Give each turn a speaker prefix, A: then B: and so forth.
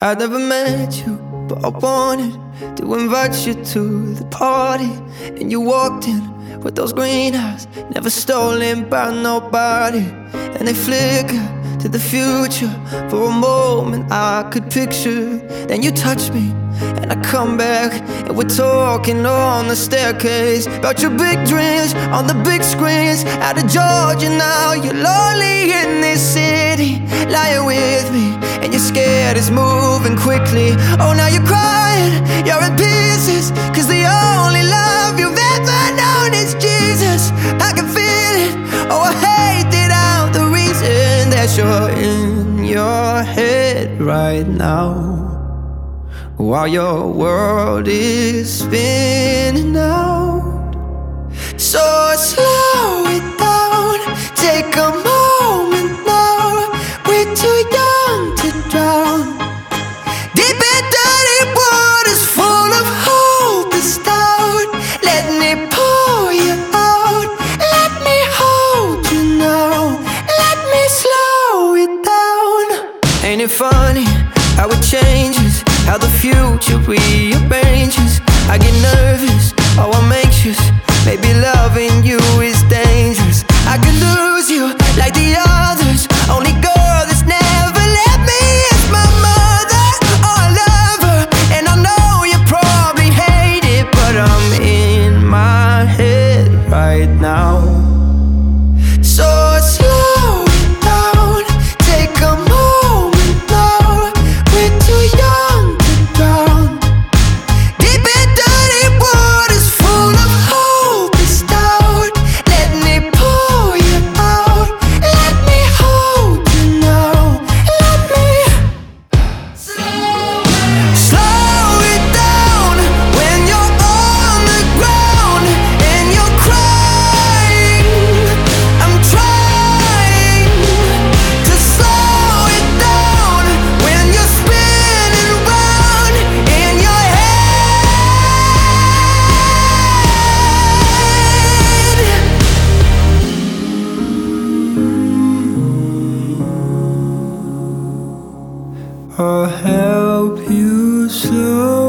A: I never met you, but I wanted to invite you to the party. And you walked in with those green eyes, never stolen by nobody. And they flicker to the future for a moment I could picture. Then you touch me, and I come back, and we're talking on the staircase about your big dreams on the big screens. Out of Georgia now, you're lonely quickly. Oh, now you're crying, you're in pieces, cause the only love you've ever known is Jesus. I can feel it, oh, I hate it out the reason that you're in your head right now. While your world is spinning out. Ain't it funny how it changes? How the future rearranges. I get nervous, right now. I'll help you slow.